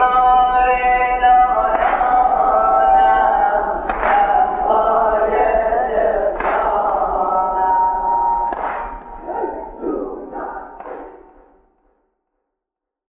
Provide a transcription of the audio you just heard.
Allah.